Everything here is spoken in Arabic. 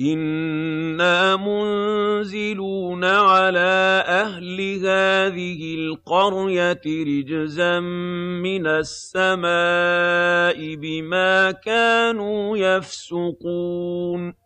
إِنَّا مُنزِلُونَ عَلَىٰ أَهْلِ هَٰذِهِ الْقَرْيَةِ رِجْزًا مِّنَ السَّمَاءِ بِمَا كَانُوا يَفْسُقُونَ